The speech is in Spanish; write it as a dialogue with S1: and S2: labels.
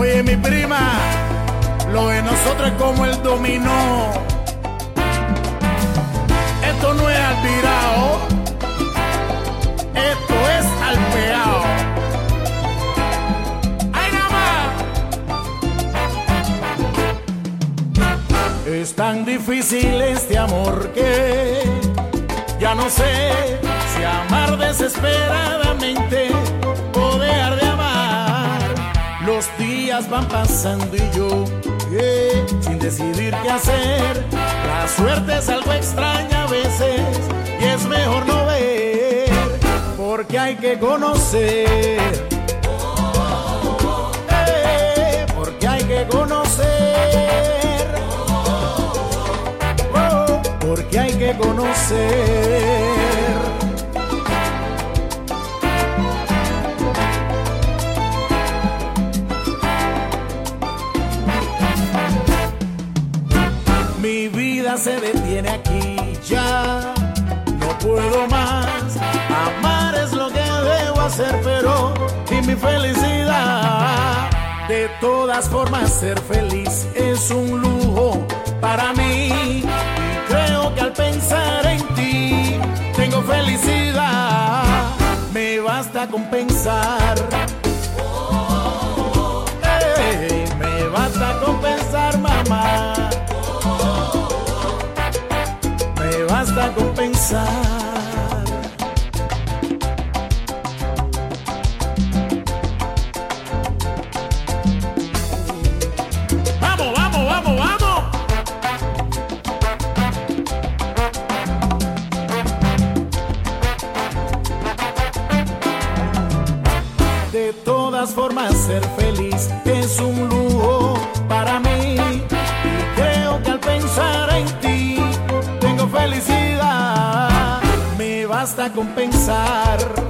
S1: Oye, mi prima, lo de nosotros es como el dominó. Esto no es al virao, esto es al peao. ¡Ay, nada más! Es tan difícil este amor que ya no sé si amar desesperadamente días van pasando y yo, eh, sin decidir qué hacer, la suerte es algo extraña a veces y es mejor no ver, porque hay que conocer. Eh, porque hay que conocer. Oh, porque hay que conocer. Mi vida se detiene aquí ya. No puedo más. Amar es lo que debo hacer, pero y mi felicidad. De todas formas, ser feliz es un lujo para mí. Y creo que al pensar en ti, tengo felicidad. Me basta con pensar. Vamos, vamos, vamos, vamos. De todas formas, ser feliz es un basta con pensar.